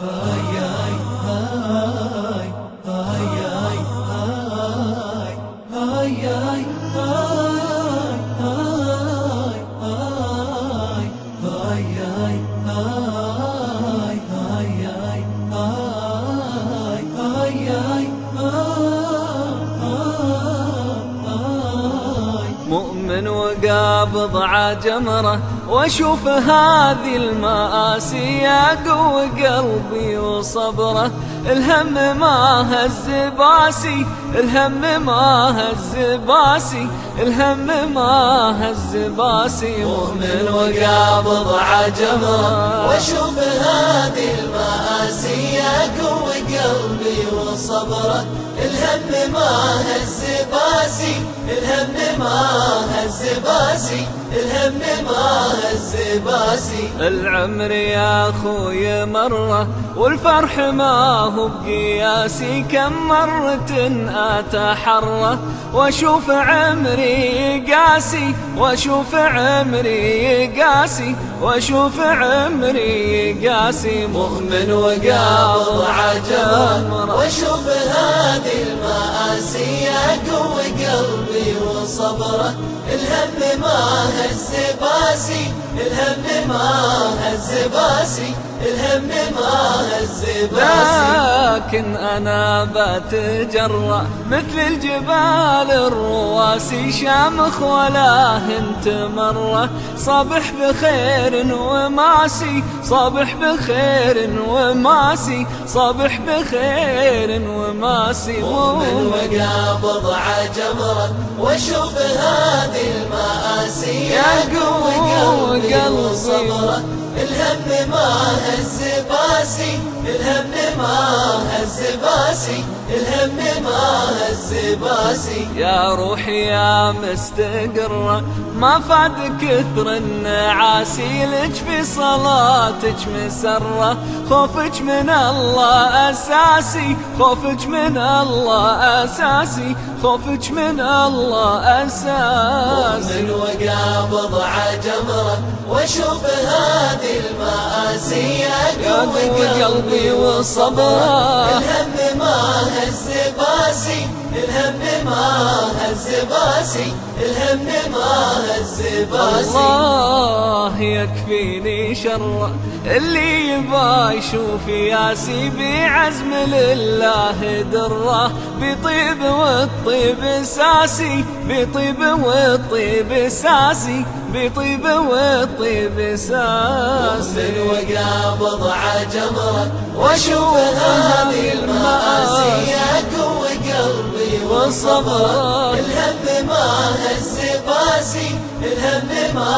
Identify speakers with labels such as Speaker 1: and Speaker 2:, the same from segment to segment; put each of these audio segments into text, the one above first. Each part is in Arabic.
Speaker 1: Ay, ay, ay. مؤمن وقابض عجمره واشوف هذه المآسي يقوي قلبي وصبره. الهم ما هز باسي الهم ما هز باسي الهم ما هز باسي.
Speaker 2: مؤمن وقابض على جمرة واشوف هذه المآسي وصبره الهم ما هز باسي الهم ما هز باسي الهم ما هز باسي.
Speaker 1: العمر يا أخوي مرة والفرح ما هو بقياسي. كم مرة أتحرى وأشوف عمري قاسي وأشوف عمري قاسي وأشوف عمري قاسي.
Speaker 2: مؤمن وقابض عجب وأشوف هذه المآسي يقوي قلبي وصبره. الهم ما هز باسي الهم ما هز باسي الهم ما هز باسي.
Speaker 1: لكن أنا بتجرأ مثل الجبال الرواسي شامخ ولا انثنى مرة. صبح بخير وماسي صبح بخير وماسي صبح بخير وماسي
Speaker 2: مؤمن وقابض على جمرة واشوف هذه المآسي. يا قوي قلبي وصبره الهم ما هز باسي الهم ما هز باسي الهم ما هز باسي
Speaker 1: يا روحي يا مستقرة ما فاد كثر النعاس لك في صلاتك مسرة. خوفك من الله أساسي خوفك من الله أساسي خوفك من الله أساسي.
Speaker 2: مؤمن وقابض على جمرة واشوف هذه المآسي يقوي قلبي وصبره الهم ما هز باسي الهم ما هز باسي الهم ما هز باسي
Speaker 1: الله يكفيني شر اللي يبا يشوف يأسي بعزم لله درة بطيب والطيب ساسي بطيب والطيب ساسي بطيب والطيب ساسي.
Speaker 2: وقابض على جمرة واشوف قلبي والصبر الهم هز باسي الهم ما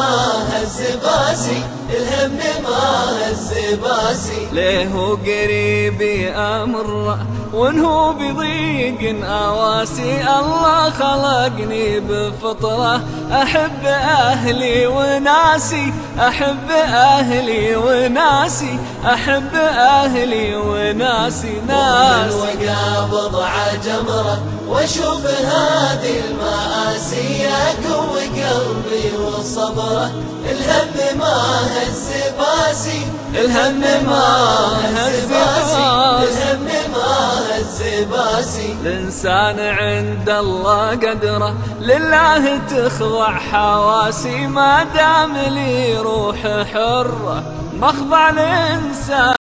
Speaker 2: هز باسي الهم ما هز باسي.
Speaker 1: ليه قريبي أمر وانه بضيق أواسي. الله خلقني بفطرة أحب أهلي وناسي أحب أهلي وناسي أحب أهلي وناسي. ناسي
Speaker 2: وقابض عجمرة واشوف هذه المآسي. يقوي قلبي وصبره الهم ما هز باسي.
Speaker 1: الهم ما هز باسي.
Speaker 2: الهم ما هز باسي.
Speaker 1: الإنسان عند الله قدره. لله تخضع حواسي. ما دام لي روح حرة. مخضع الإنسان